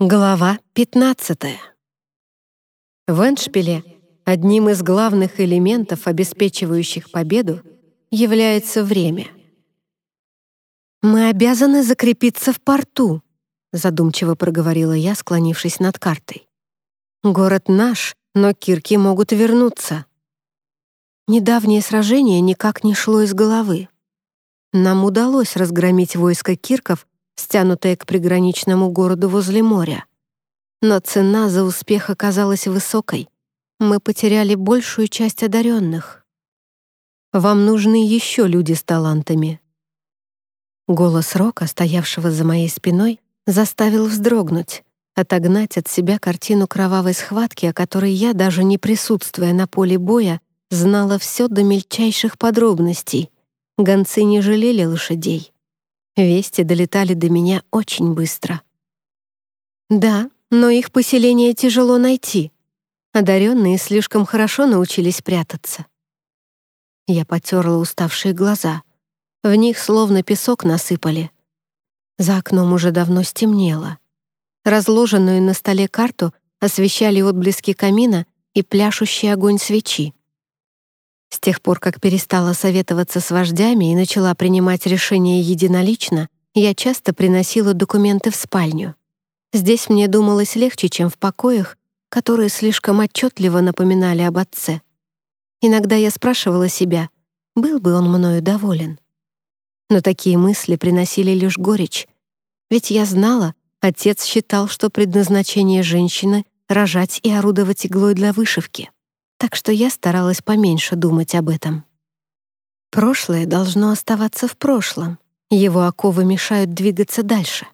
Глава 15. В Эншпиле одним из главных элементов, обеспечивающих победу, является время. «Мы обязаны закрепиться в порту», — задумчиво проговорила я, склонившись над картой. «Город наш, но кирки могут вернуться». Недавнее сражение никак не шло из головы. Нам удалось разгромить войско кирков стянутая к приграничному городу возле моря. Но цена за успех оказалась высокой. Мы потеряли большую часть одаренных. Вам нужны еще люди с талантами. Голос Рока, стоявшего за моей спиной, заставил вздрогнуть, отогнать от себя картину кровавой схватки, о которой я, даже не присутствуя на поле боя, знала все до мельчайших подробностей. Гонцы не жалели лошадей. Вести долетали до меня очень быстро. Да, но их поселение тяжело найти. Одаренные слишком хорошо научились прятаться. Я потерла уставшие глаза. В них словно песок насыпали. За окном уже давно стемнело. Разложенную на столе карту освещали отблески камина и пляшущий огонь свечи. С тех пор, как перестала советоваться с вождями и начала принимать решения единолично, я часто приносила документы в спальню. Здесь мне думалось легче, чем в покоях, которые слишком отчетливо напоминали об отце. Иногда я спрашивала себя, был бы он мною доволен. Но такие мысли приносили лишь горечь, ведь я знала, отец считал, что предназначение женщины — рожать и орудовать иглой для вышивки так что я старалась поменьше думать об этом. Прошлое должно оставаться в прошлом. Его оковы мешают двигаться дальше.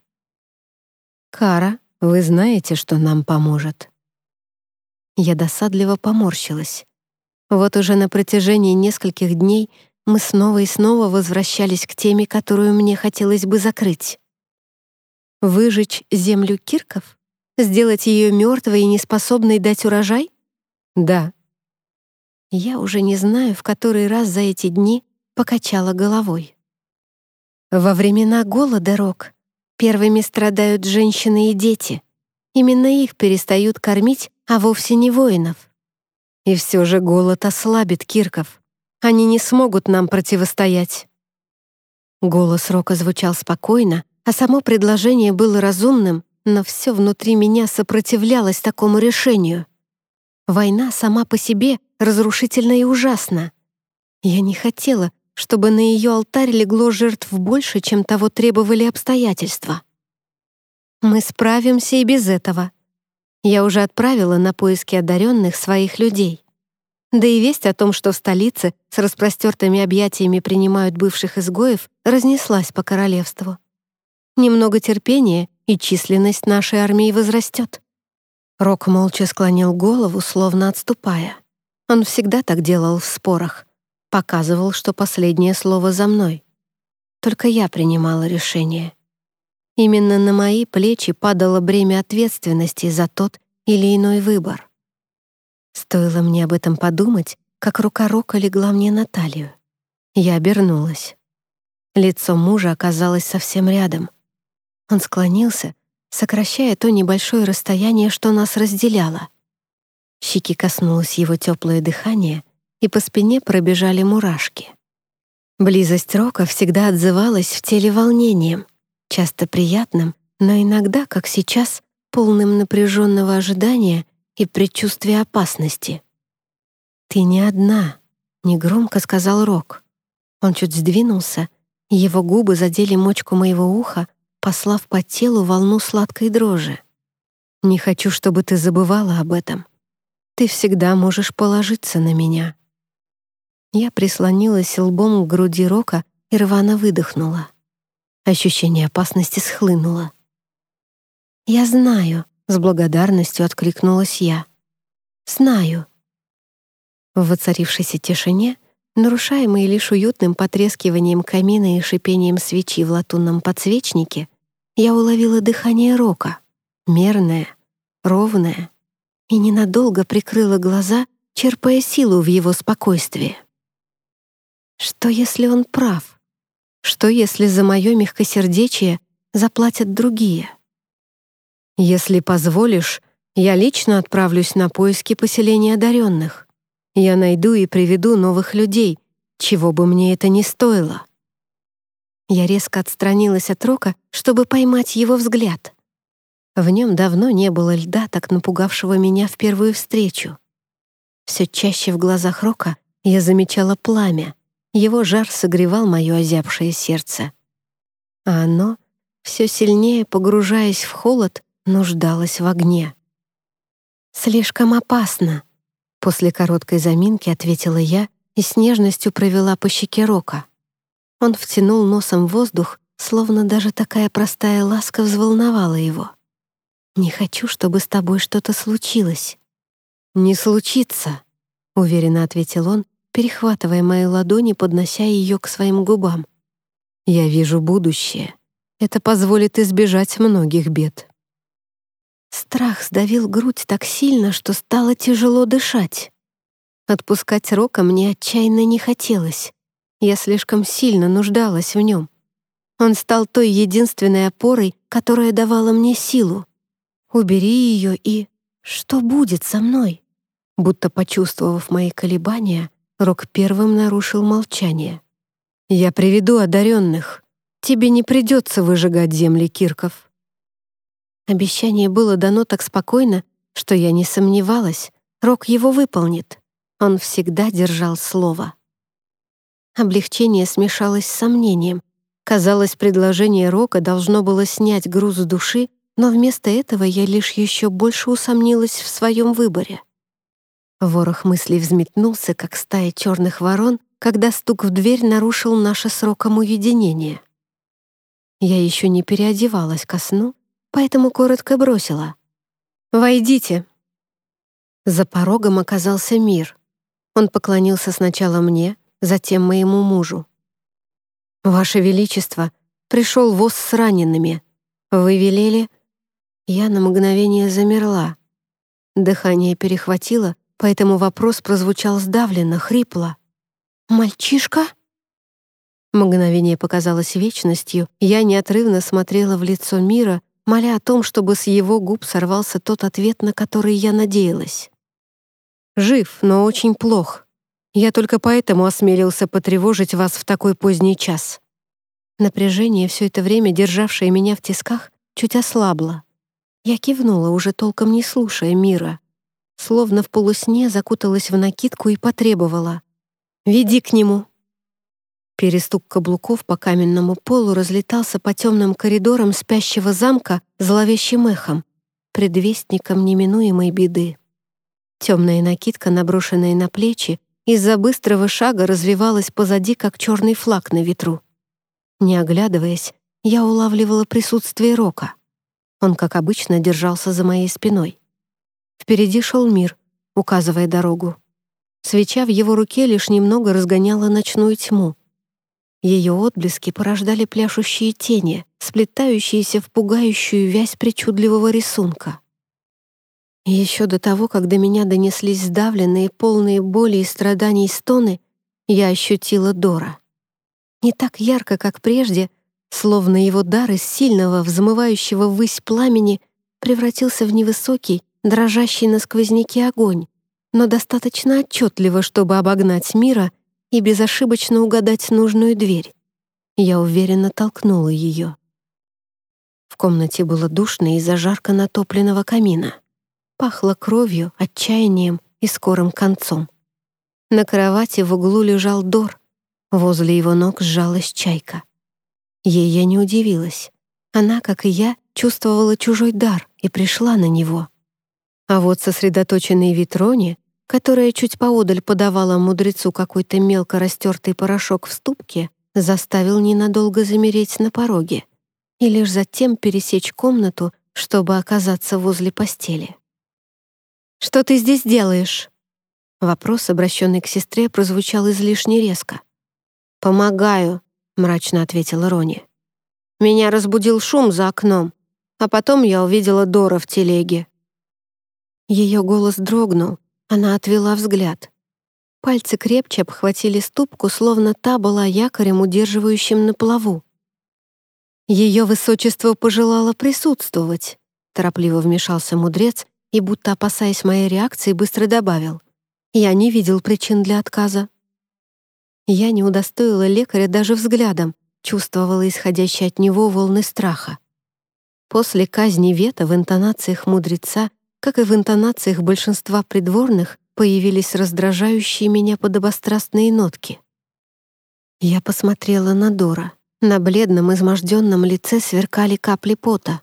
«Кара, вы знаете, что нам поможет?» Я досадливо поморщилась. Вот уже на протяжении нескольких дней мы снова и снова возвращались к теме, которую мне хотелось бы закрыть. Выжечь землю кирков? Сделать ее мертвой и неспособной дать урожай? Да, я уже не знаю, в который раз за эти дни покачала головой. Во времена голода, Рок, первыми страдают женщины и дети. Именно их перестают кормить, а вовсе не воинов. И все же голод ослабит Кирков. Они не смогут нам противостоять. Голос Рока звучал спокойно, а само предложение было разумным, но все внутри меня сопротивлялось такому решению. Война сама по себе разрушительна и ужасна. Я не хотела, чтобы на ее алтарь легло жертв больше, чем того требовали обстоятельства. Мы справимся и без этого. Я уже отправила на поиски одаренных своих людей. Да и весть о том, что в столице с распростертыми объятиями принимают бывших изгоев, разнеслась по королевству. Немного терпения, и численность нашей армии возрастет. Рок молча склонил голову, словно отступая. Он всегда так делал в спорах. Показывал, что последнее слово за мной. Только я принимала решение. Именно на мои плечи падало бремя ответственности за тот или иной выбор. Стоило мне об этом подумать, как рука Рока легла мне на талию. Я обернулась. Лицо мужа оказалось совсем рядом. Он склонился, сокращая то небольшое расстояние, что нас разделяло. Щеки коснулось его теплое дыхание, и по спине пробежали мурашки. Близость Рока всегда отзывалась в теле волнением, часто приятным, но иногда, как сейчас, полным напряженного ожидания и предчувствия опасности. «Ты не одна», — негромко сказал Рок. Он чуть сдвинулся, и его губы задели мочку моего уха, послав по телу волну сладкой дрожи. «Не хочу, чтобы ты забывала об этом. Ты всегда можешь положиться на меня». Я прислонилась лбом к груди Рока и рвано выдохнула. Ощущение опасности схлынуло. «Я знаю», — с благодарностью откликнулась я. «Знаю». В воцарившейся тишине, нарушаемой лишь уютным потрескиванием камина и шипением свечи в латунном подсвечнике, я уловила дыхание Рока, мерное, ровное, и ненадолго прикрыла глаза, черпая силу в его спокойствии. Что, если он прав? Что, если за мое мягкосердечие заплатят другие? «Если позволишь, я лично отправлюсь на поиски поселения одаренных. Я найду и приведу новых людей, чего бы мне это ни стоило». Я резко отстранилась от Рока, чтобы поймать его взгляд. В нем давно не было льда, так напугавшего меня в первую встречу. Все чаще в глазах Рока я замечала пламя. Его жар согревал мое озябшее сердце. А оно, все сильнее погружаясь в холод, нуждалось в огне. «Слишком опасно», — после короткой заминки ответила я и с нежностью провела по щеке Рока. Он втянул носом воздух, словно даже такая простая ласка взволновала его. «Не хочу, чтобы с тобой что-то случилось». «Не случится», — уверенно ответил он, перехватывая мои ладони, поднося ее к своим губам. «Я вижу будущее. Это позволит избежать многих бед». Страх сдавил грудь так сильно, что стало тяжело дышать. Отпускать Рока мне отчаянно не хотелось. Я слишком сильно нуждалась в нем. Он стал той единственной опорой, которая давала мне силу. Убери ее и... Что будет со мной? Будто почувствовав мои колебания, Рок первым нарушил молчание. «Я приведу одаренных. Тебе не придется выжигать земли Кирков». Обещание было дано так спокойно, что я не сомневалась. Рок его выполнит. Он всегда держал слово. Облегчение смешалось с сомнением. Казалось, предложение Рока должно было снять груз души, но вместо этого я лишь еще больше усомнилась в своем выборе. Ворох мыслей взметнулся, как стая черных ворон, когда стук в дверь нарушил наше сроком уединение. Я еще не переодевалась ко сну, поэтому коротко бросила. «Войдите». За порогом оказался мир. Он поклонился сначала мне, затем моему мужу. «Ваше Величество, пришел воз с ранеными. Вы велели...» Я на мгновение замерла. Дыхание перехватило, поэтому вопрос прозвучал сдавленно, хрипло. «Мальчишка?» Мгновение показалось вечностью, я неотрывно смотрела в лицо мира, моля о том, чтобы с его губ сорвался тот ответ, на который я надеялась. «Жив, но очень плох. Я только поэтому осмелился потревожить вас в такой поздний час». Напряжение, все это время державшее меня в тисках, чуть ослабло. Я кивнула, уже толком не слушая мира. Словно в полусне закуталась в накидку и потребовала. «Веди к нему». Перестук каблуков по каменному полу разлетался по темным коридорам спящего замка зловещим эхом, предвестником неминуемой беды. Темная накидка, наброшенная на плечи, из-за быстрого шага развивалась позади, как черный флаг на ветру. Не оглядываясь, я улавливала присутствие Рока. Он, как обычно, держался за моей спиной. Впереди шел мир, указывая дорогу. Свеча в его руке лишь немного разгоняла ночную тьму. Ее отблески порождали пляшущие тени, сплетающиеся в пугающую вязь причудливого рисунка. Еще до того, как до меня донеслись сдавленные, полные боли и страданий стоны, я ощутила Дора. Не так ярко, как прежде, словно его дар из сильного, взмывающего ввысь пламени превратился в невысокий, дрожащий на сквозняке огонь, но достаточно отчетливо, чтобы обогнать мира и безошибочно угадать нужную дверь. Я уверенно толкнула ее. В комнате было душно из-за жарко натопленного камина. Пахло кровью, отчаянием и скорым концом. На кровати в углу лежал Дор. Возле его ног сжалась чайка. Ей я не удивилась. Она, как и я, чувствовала чужой дар и пришла на него. А вот сосредоточенный Витроне, которая чуть поодаль подавала мудрецу какой-то мелко растертый порошок в ступке, заставил ненадолго замереть на пороге и лишь затем пересечь комнату, чтобы оказаться возле постели. «Что ты здесь делаешь?» Вопрос, обращенный к сестре, прозвучал излишне резко. «Помогаю», — мрачно ответила Рони. «Меня разбудил шум за окном, а потом я увидела Дора в телеге». Ее голос дрогнул, она отвела взгляд. Пальцы крепче обхватили ступку, словно та была якорем, удерживающим на плаву. Ее высочество пожелало присутствовать. торопливо вмешался мудрец и, будто опасаясь моей реакции, быстро добавил. «Я не видел причин для отказа». Я не удостоила лекаря даже взглядом, чувствовала исходящие от него волны страха. После казни Вета в интонациях мудреца, как и в интонациях большинства придворных, появились раздражающие меня подобострастные нотки. Я посмотрела на Дора. На бледном, изможденном лице сверкали капли пота.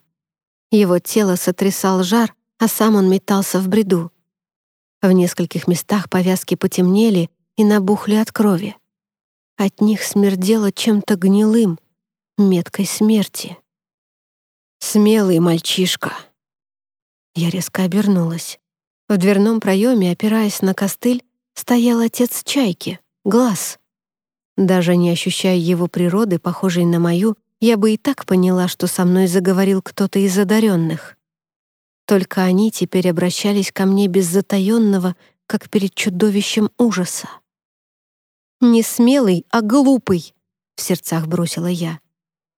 Его тело сотрясал жар, а сам он метался в бреду. В нескольких местах повязки потемнели и набухли от крови. От них смердело чем-то гнилым, меткой смерти. «Смелый мальчишка!» Я резко обернулась. В дверном проеме, опираясь на костыль, стоял отец Чайки, Глаз. Даже не ощущая его природы, похожей на мою, я бы и так поняла, что со мной заговорил кто-то из одаренных. Только они теперь обращались ко мне без затаённого, как перед чудовищем ужаса. «Не смелый, а глупый», — в сердцах бросила я.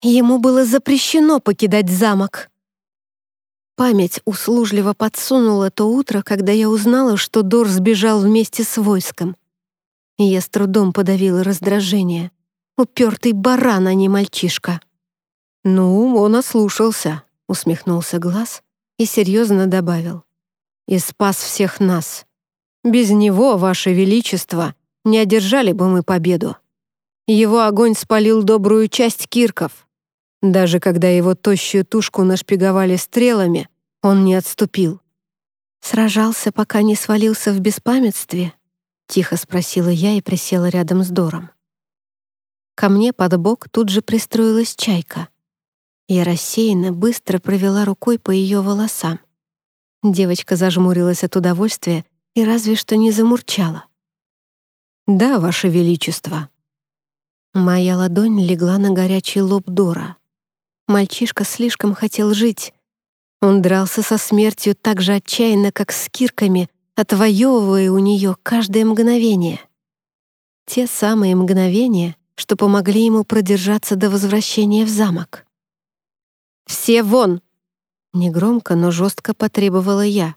Ему было запрещено покидать замок. Память услужливо подсунула то утро, когда я узнала, что Дор сбежал вместе с войском. Я с трудом подавила раздражение. Упертый баран, а не мальчишка. «Ну, он ослушался», — усмехнулся Глаз и серьезно добавил. «И спас всех нас. Без него, Ваше Величество, не одержали бы мы победу. Его огонь спалил добрую часть кирков. Даже когда его тощую тушку нашпиговали стрелами, он не отступил. «Сражался, пока не свалился в беспамятстве?» — тихо спросила я и присела рядом с Дором. Ко мне под бок тут же пристроилась чайка. Я рассеянно быстро провела рукой по ее волосам. Девочка зажмурилась от удовольствия и разве что не замурчала. «Да, Ваше Величество». Моя ладонь легла на горячий лоб Дора. Мальчишка слишком хотел жить. Он дрался со смертью так же отчаянно, как с кирками, отвоевывая у нее каждое мгновение. Те самые мгновения, что помогли ему продержаться до возвращения в замок. «Все вон!» Негромко, но жестко потребовала я.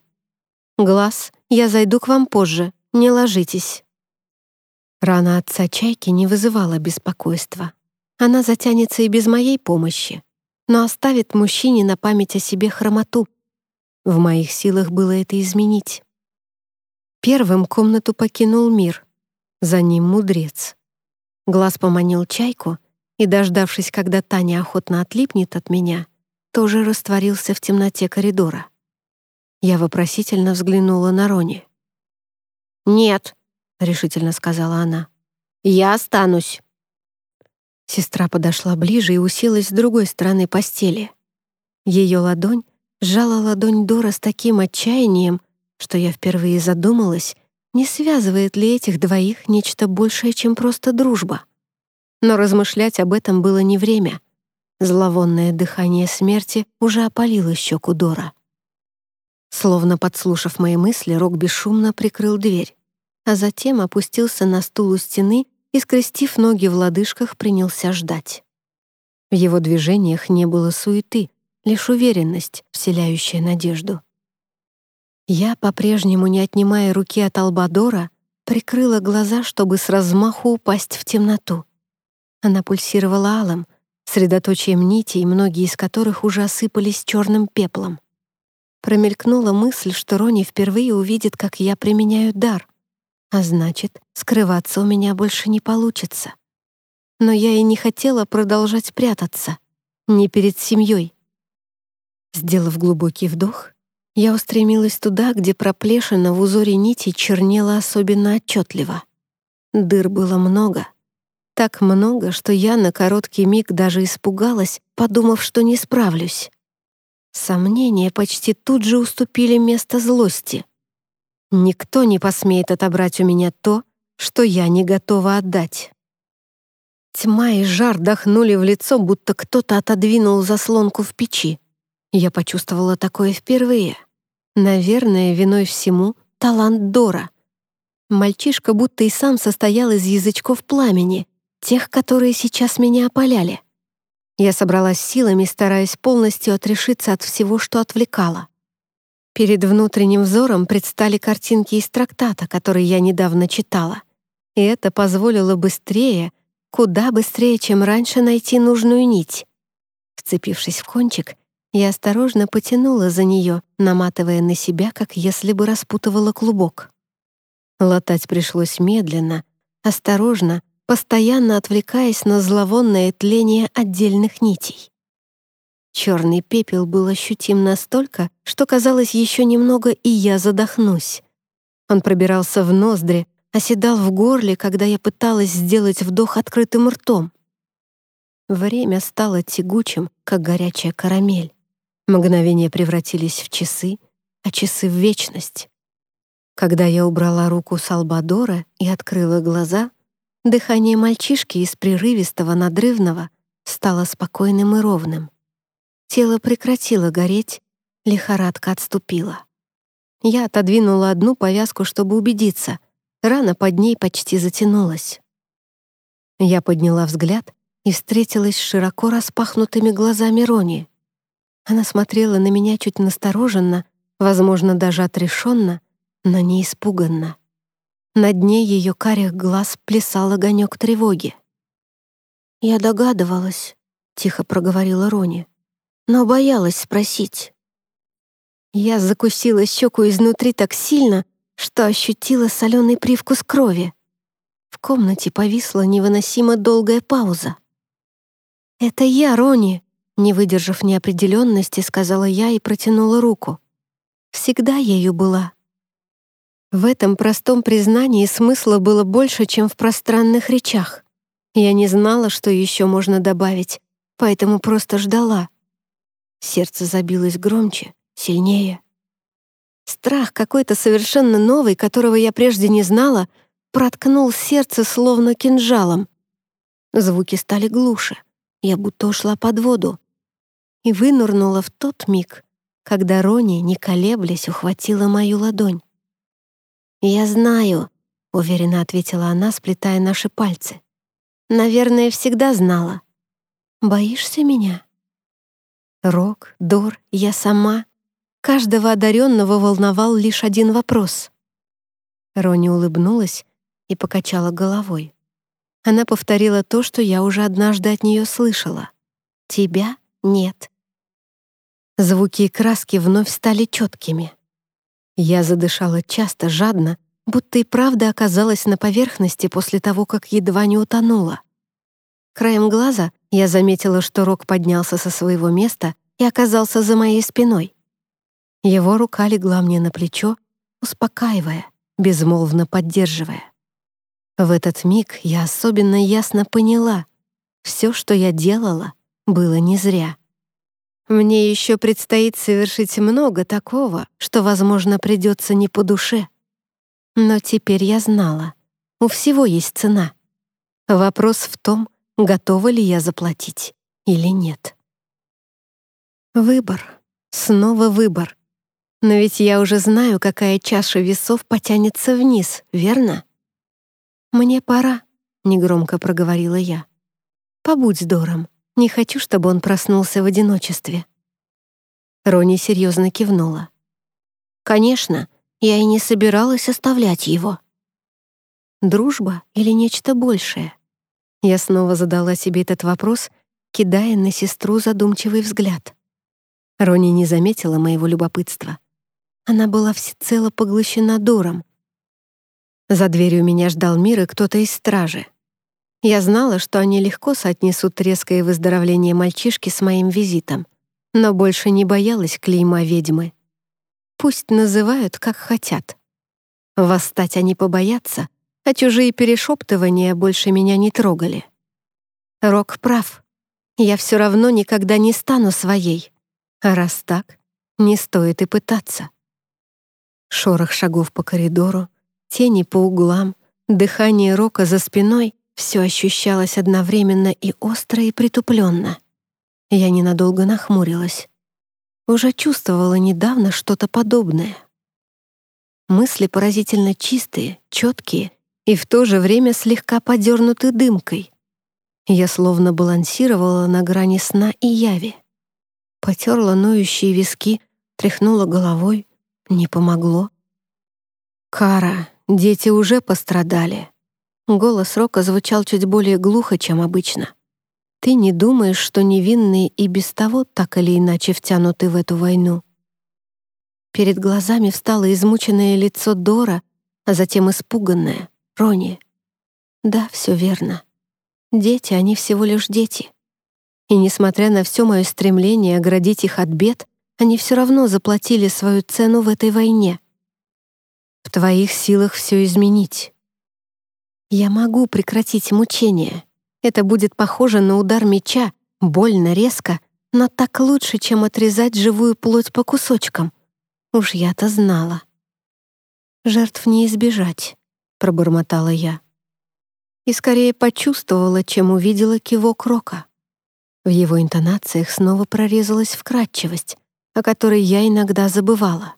«Глаз, я зайду к вам позже, не ложитесь». Рана отца Чайки не вызывала беспокойства. Она затянется и без моей помощи но оставит мужчине на память о себе хромоту. В моих силах было это изменить. Первым комнату покинул мир, за ним мудрец. Глаз поманил чайку и, дождавшись, когда Таня охотно отлипнет от меня, тоже растворился в темноте коридора. Я вопросительно взглянула на Рони. «Нет», — решительно сказала она, — «я останусь». Сестра подошла ближе и уселась с другой стороны постели. Ее ладонь сжала ладонь Дора с таким отчаянием, что я впервые задумалась, не связывает ли этих двоих нечто большее, чем просто дружба. Но размышлять об этом было не время. Зловонное дыхание смерти уже опалило щеку Дора. Словно подслушав мои мысли, Рок бесшумно прикрыл дверь, а затем опустился на стул у стены и, скрестив ноги в лодыжках, принялся ждать. В его движениях не было суеты, лишь уверенность, вселяющая надежду. Я, по-прежнему не отнимая руки от Албадора, прикрыла глаза, чтобы с размаху упасть в темноту. Она пульсировала алым, средоточием нитей, многие из которых уже осыпались черным пеплом. Промелькнула мысль, что Рони впервые увидит, как я применяю дар — а значит, скрываться у меня больше не получится. Но я и не хотела продолжать прятаться. Не перед семьей. Сделав глубокий вдох, я устремилась туда, где проплешина в узоре нити чернела особенно отчетливо. Дыр было много. Так много, что я на короткий миг даже испугалась, подумав, что не справлюсь. Сомнения почти тут же уступили место злости — Никто не посмеет отобрать у меня то, что я не готова отдать. Тьма и жар дохнули в лицо, будто кто-то отодвинул заслонку в печи. Я почувствовала такое впервые. Наверное, виной всему талант Дора. Мальчишка будто и сам состоял из язычков пламени, тех, которые сейчас меня опаляли. Я собралась силами, стараясь полностью отрешиться от всего, что отвлекало. Перед внутренним взором предстали картинки из трактата, который я недавно читала. И это позволило быстрее, куда быстрее, чем раньше, найти нужную нить. Вцепившись в кончик, я осторожно потянула за нее, наматывая на себя, как если бы распутывала клубок. Латать пришлось медленно, осторожно, постоянно отвлекаясь на зловонное тление отдельных нитей. Черный пепел был ощутим настолько, что казалось еще немного, и я задохнусь. Он пробирался в ноздри, оседал в горле, когда я пыталась сделать вдох открытым ртом. Время стало тягучим, как горячая карамель. Мгновения превратились в часы, а часы — в вечность. Когда я убрала руку с Албадора и открыла глаза, Дыхание мальчишки из прерывистого, надрывного стало спокойным и ровным. Тело прекратило гореть, лихорадка отступила. Я отодвинула одну повязку, чтобы убедиться. Рана под ней почти затянулась. Я подняла взгляд и встретилась с широко распахнутыми глазами Рони. Она смотрела на меня чуть настороженно, возможно, даже отрешенно, но не испуганно. На дне ее карих глаз плясал огонек тревоги. «Я догадывалась», — тихо проговорила Рони, «но боялась спросить». Я закусила щеку изнутри так сильно, что ощутила соленый привкус крови. В комнате повисла невыносимо долгая пауза. «Это я, Рони», — не выдержав неопределенности, сказала я и протянула руку. «Всегда ею была». В этом простом признании смысла было больше, чем в пространных речах. Я не знала, что еще можно добавить, поэтому просто ждала. Сердце забилось громче, сильнее. Страх какой-то совершенно новый, которого я прежде не знала, проткнул сердце словно кинжалом. Звуки стали глуше, я будто ушла под воду. И вынурнула в тот миг, когда Рони, не колеблясь, ухватила мою ладонь. «Я знаю», — уверенно ответила она, сплетая наши пальцы. «Наверное, всегда знала». «Боишься меня?» Рок, Дор, я сама. Каждого одаренного волновал лишь один вопрос. Рони улыбнулась и покачала головой. Она повторила то, что я уже однажды от нее слышала. «Тебя нет». Звуки и краски вновь стали четкими. Я задышала часто, жадно, будто и правда оказалась на поверхности после того, как едва не утонула. Краем глаза я заметила, что Рок поднялся со своего места и оказался за моей спиной. Его рука легла мне на плечо, успокаивая, безмолвно поддерживая. В этот миг я особенно ясно поняла, все, что я делала, было не зря. Мне еще предстоит совершить много такого, что, возможно, придется не по душе. Но теперь я знала, у всего есть цена. Вопрос в том, готова ли я заплатить или нет. Выбор. Снова выбор. Но ведь я уже знаю, какая чаша весов потянется вниз, верно? «Мне пора», — негромко проговорила я. «Побудь с Дором. Не хочу, чтобы он проснулся в одиночестве». Рони серьезно кивнула. «Конечно, я и не собиралась оставлять его». Дружба или нечто большее? Я снова задала себе этот вопрос, кидая на сестру задумчивый взгляд. Рони не заметила моего любопытства. Она была всецело поглощена Дором. За дверью меня ждал мир и кто-то из стражи. Я знала, что они легко соотнесут резкое выздоровление мальчишки с моим визитом, но больше не боялась клейма ведьмы. Пусть называют, как хотят. Восстать они побоятся, а чужие перешептывания больше меня не трогали. Рок прав. Я все равно никогда не стану своей. А раз так, не стоит и пытаться. Шорох шагов по коридору, тени по углам, дыхание Рока за спиной все ощущалось одновременно и остро, и притупленно. Я ненадолго нахмурилась. Уже чувствовала недавно что-то подобное. Мысли поразительно чистые, четкие и в то же время слегка подернуты дымкой. Я словно балансировала на грани сна и яви. Потерла ноющие виски, тряхнула головой. Не помогло. «Кара, дети уже пострадали». Голос Рока звучал чуть более глухо, чем обычно. «Ты не думаешь, что невинные и без того так или иначе втянуты в эту войну?» Перед глазами встало измученное лицо Дора, а затем испуганное — Рони. Да, все верно. Дети, они всего лишь дети. И несмотря на все мое стремление оградить их от бед, они все равно заплатили свою цену в этой войне. В твоих силах все изменить. Я могу прекратить мучение. Это будет похоже на удар меча, больно, резко, но так лучше, чем отрезать живую плоть по кусочкам. Уж я-то знала. «Жертв не избежать», — пробормотала я. И скорее почувствовала, чем увидела кивок Рока. В его интонациях снова прорезалась вкрадчивость, о которой я иногда забывала.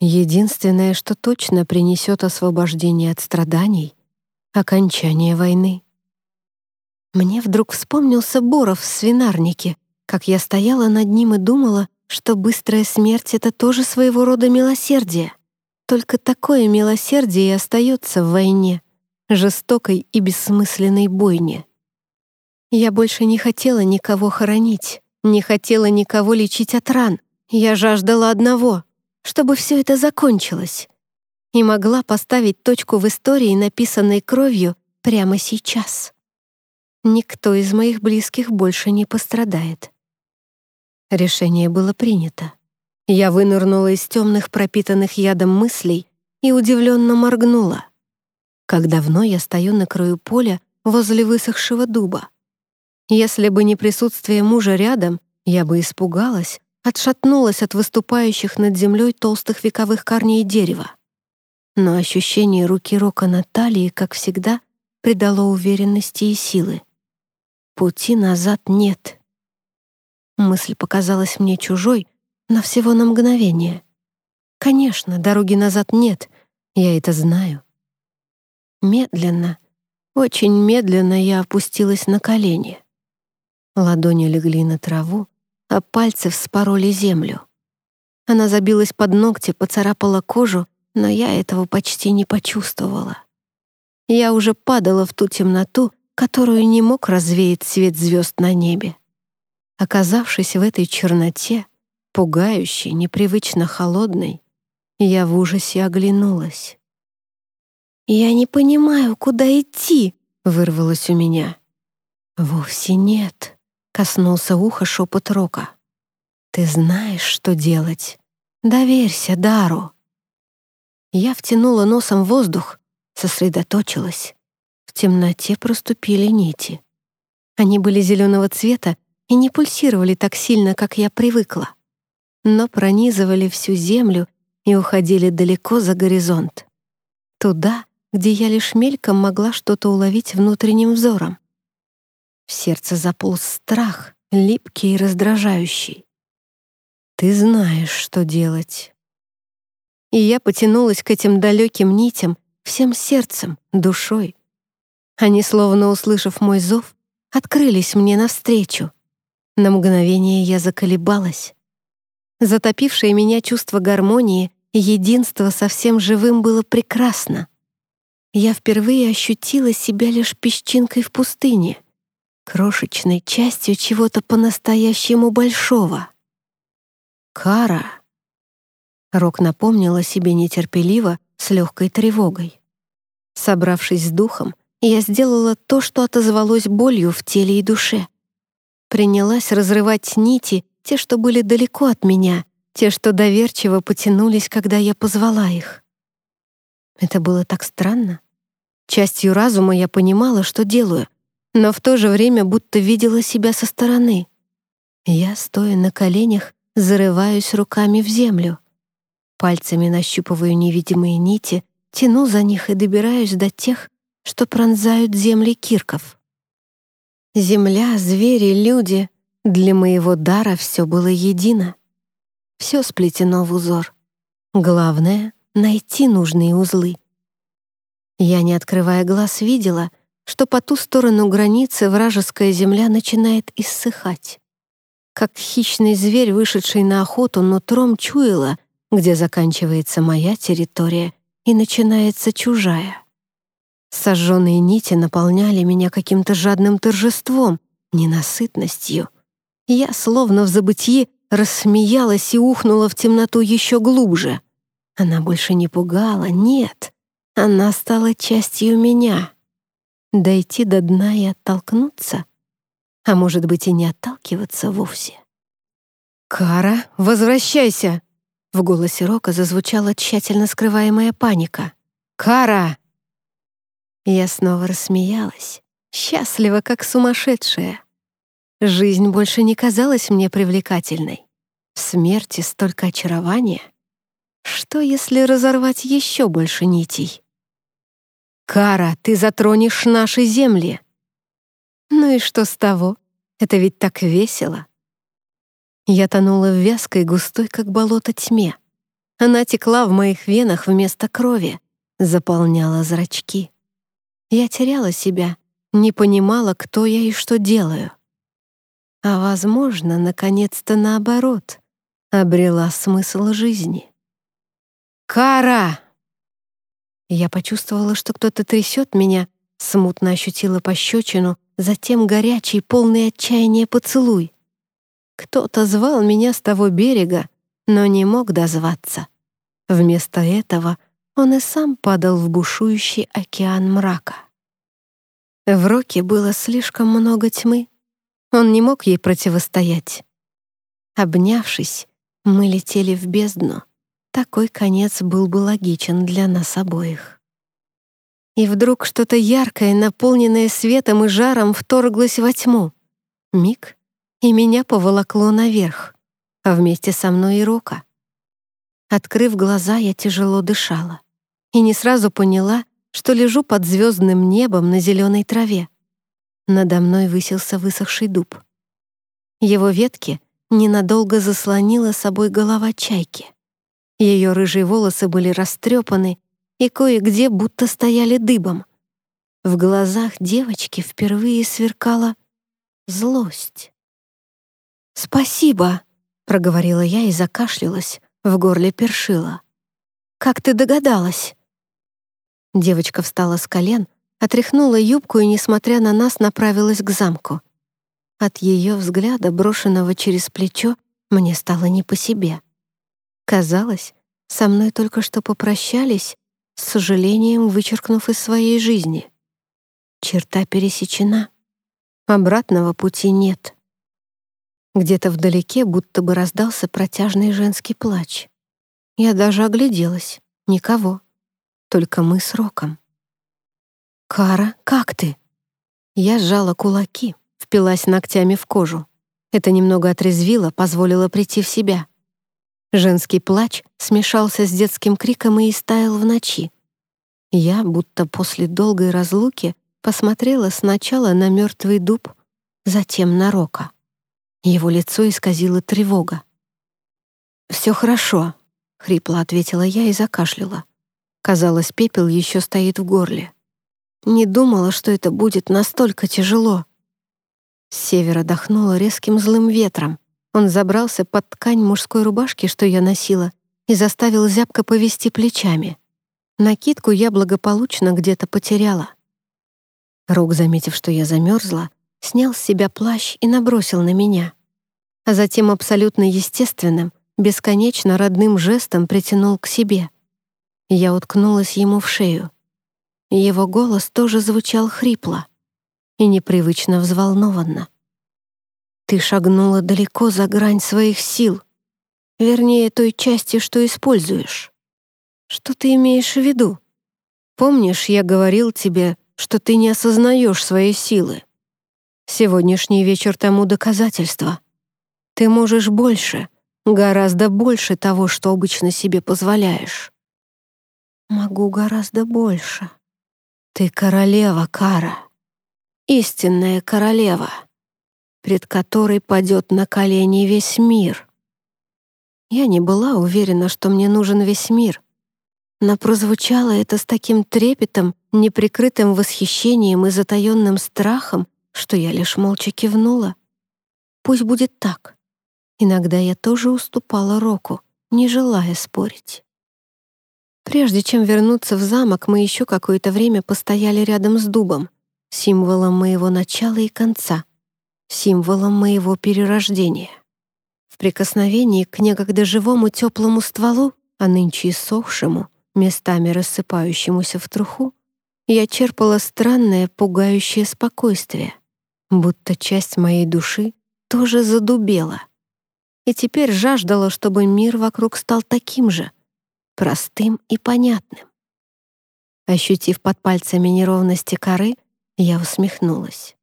Единственное, что точно принесет освобождение от страданий — окончание войны. Мне вдруг вспомнился Боров в свинарнике, как я стояла над ним и думала, что быстрая смерть — это тоже своего рода милосердие. Только такое милосердие и остается в войне, жестокой и бессмысленной бойне. Я больше не хотела никого хоронить, не хотела никого лечить от ран. Я жаждала одного — чтобы все это закончилось. И могла поставить точку в истории, написанной кровью, прямо сейчас. Никто из моих близких больше не пострадает. Решение было принято. Я вынырнула из темных пропитанных ядом мыслей и удивленно моргнула. Как давно я стою на краю поля возле высохшего дуба. Если бы не присутствие мужа рядом, я бы испугалась, отшатнулась от выступающих над землей толстых вековых корней дерева. Но ощущение руки Рока на талии, как всегда, придало уверенности и силы. Пути назад нет. Мысль показалась мне чужой, но всего на мгновение. Конечно, дороги назад нет, я это знаю. Медленно, очень медленно я опустилась на колени. Ладони легли на траву, а пальцы вспороли землю. Она забилась под ногти, поцарапала кожу, но я этого почти не почувствовала. Я уже падала в ту темноту, которую не мог развеять свет звезд на небе. Оказавшись в этой черноте, пугающей, непривычно холодной, я в ужасе оглянулась. «Я не понимаю, куда идти», — вырвалось у меня. «Вовсе нет», — коснулся уха шепот Рока. «Ты знаешь, что делать. Доверься Дару». Я втянула носом воздух, сосредоточилась. В темноте проступили нити. Они были зеленого цвета и не пульсировали так сильно, как я привыкла, но пронизывали всю землю и уходили далеко за горизонт. Туда, где я лишь мельком могла что-то уловить внутренним взором. В сердце заполз страх, липкий и раздражающий. «Ты знаешь, что делать». И я потянулась к этим далеким нитям всем сердцем, душой. Они, словно услышав мой зов, открылись мне навстречу — на мгновение я заколебалась. Затопившее меня чувство гармонии и единства со всем живым было прекрасно. Я впервые ощутила себя лишь песчинкой в пустыне, крошечной частью чего-то по-настоящему большого. Кара. Рок напомнила себе нетерпеливо, с легкой тревогой. Собравшись с духом, я сделала то, что отозвалось болью в теле и душе — принялась разрывать нити, те, что были далеко от меня, те, что доверчиво потянулись, когда я позвала их. Это было так странно. Частью разума я понимала, что делаю, но в то же время будто видела себя со стороны. Я, стоя на коленях, зарываюсь руками в землю. Пальцами нащупываю невидимые нити, тяну за них и добираюсь до тех, что пронзают земли кирков. Земля, звери, люди — для моего дара все было едино. Все сплетено в узор. Главное — найти нужные узлы. Я, не открывая глаз, видела, что по ту сторону границы вражеская земля начинает иссыхать. Как хищный зверь, вышедший на охоту, нутром чуяла, где заканчивается моя территория и начинается чужая. Сожженные нити наполняли меня каким-то жадным торжеством, ненасытностью. Я, словно в забытии, рассмеялась и ухнула в темноту еще глубже. Она больше не пугала, нет. Она стала частью меня. Дойти до дна и оттолкнуться? А может быть, и не отталкиваться вовсе? «Кара, возвращайся!» В голосе Рока зазвучала тщательно скрываемая паника. «Кара!» Я снова рассмеялась, счастлива, как сумасшедшая. Жизнь больше не казалась мне привлекательной. В смерти столько очарования. Что, если разорвать еще больше нитей? «Кара, ты затронешь наши земли!» «Ну и что с того? Это ведь так весело!» Я тонула в вязкой, густой, как болото, тьме. Она текла в моих венах вместо крови, заполняла зрачки. Я теряла себя, не понимала, кто я и что делаю. А, возможно, наконец-то наоборот, обрела смысл жизни. «Кара!» Я почувствовала, что кто-то трясет меня, смутно ощутила пощечину, затем горячий, полный отчаяния поцелуй. Кто-то звал меня с того берега, но не мог дозваться. Вместо этого — он и сам падал в бушующий океан мрака. В Роке было слишком много тьмы. Он не мог ей противостоять. Обнявшись, мы летели в бездну. Такой конец был бы логичен для нас обоих. И вдруг что-то яркое, наполненное светом и жаром, вторглось во тьму. Миг, и меня поволокло наверх, а вместе со мной и Рока. Открыв глаза, я тяжело дышала и не сразу поняла, что лежу под звездным небом на зеленой траве. Надо мной высился высохший дуб. Его ветки ненадолго заслонила собой голова чайки. Ее рыжие волосы были растрепаны и кое-где будто стояли дыбом. В глазах девочки впервые сверкала злость. «Спасибо», — проговорила я и закашлялась, в горле першила. «Как ты догадалась?» Девочка встала с колен, отряхнула юбку и, несмотря на нас, направилась к замку. От ее взгляда, брошенного через плечо, мне стало не по себе. Казалось, со мной только что попрощались, с сожалением вычеркнув из своей жизни. Черта пересечена. Обратного пути нет. Где-то вдалеке будто бы раздался протяжный женский плач. Я даже огляделась. Никого. Только мы с Роком. «Кара, как ты?» Я сжала кулаки, впилась ногтями в кожу. Это немного отрезвило, позволило прийти в себя. Женский плач смешался с детским криком и истаял в ночи. Я, будто после долгой разлуки, посмотрела сначала на мертвый дуб, затем на Рока. Его лицо исказило тревога. «Все хорошо», — хрипло ответила я и закашляла. Казалось, пепел еще стоит в горле. Не думала, что это будет настолько тяжело. С севера дохнуло резким злым ветром. Он забрался под ткань мужской рубашки, что я носила, и заставил зябко повести плечами. Накидку я благополучно где-то потеряла. Рок, заметив, что я замерзла, снял с себя плащ и набросил на меня. А затем абсолютно естественным, бесконечно родным жестом притянул к себе. Я уткнулась ему в шею. Его голос тоже звучал хрипло и непривычно взволнованно. «Ты шагнула далеко за грань своих сил, вернее, той части, что используешь. Что ты имеешь в виду? Помнишь, я говорил тебе, что ты не осознаешь своей силы? Сегодняшний вечер тому доказательство. Ты можешь больше, гораздо больше того, что обычно себе позволяешь. Могу гораздо больше. Ты королева, Кара. Истинная королева, пред которой падет на колени весь мир. Я не была уверена, что мне нужен весь мир, но прозвучало это с таким трепетом, неприкрытым восхищением и затаённым страхом, что я лишь молча кивнула. Пусть будет так. Иногда я тоже уступала Року, не желая спорить. Прежде чем вернуться в замок, мы еще какое-то время постояли рядом с дубом, символом моего начала и конца, символом моего перерождения. В прикосновении к некогда живому теплому стволу, а нынче иссохшему, местами рассыпающемуся в труху, я черпала странное, пугающее спокойствие, будто часть моей души тоже задубела. И теперь жаждала, чтобы мир вокруг стал таким же, простым и понятным. Ощутив под пальцами неровности коры, я усмехнулась.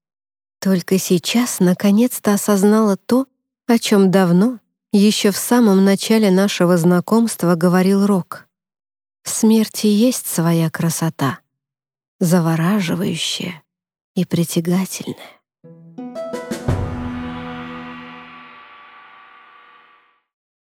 Только сейчас наконец-то осознала то, о чем давно, еще в самом начале нашего знакомства, говорил Рок. В смерти есть своя красота — завораживающее и притягательное.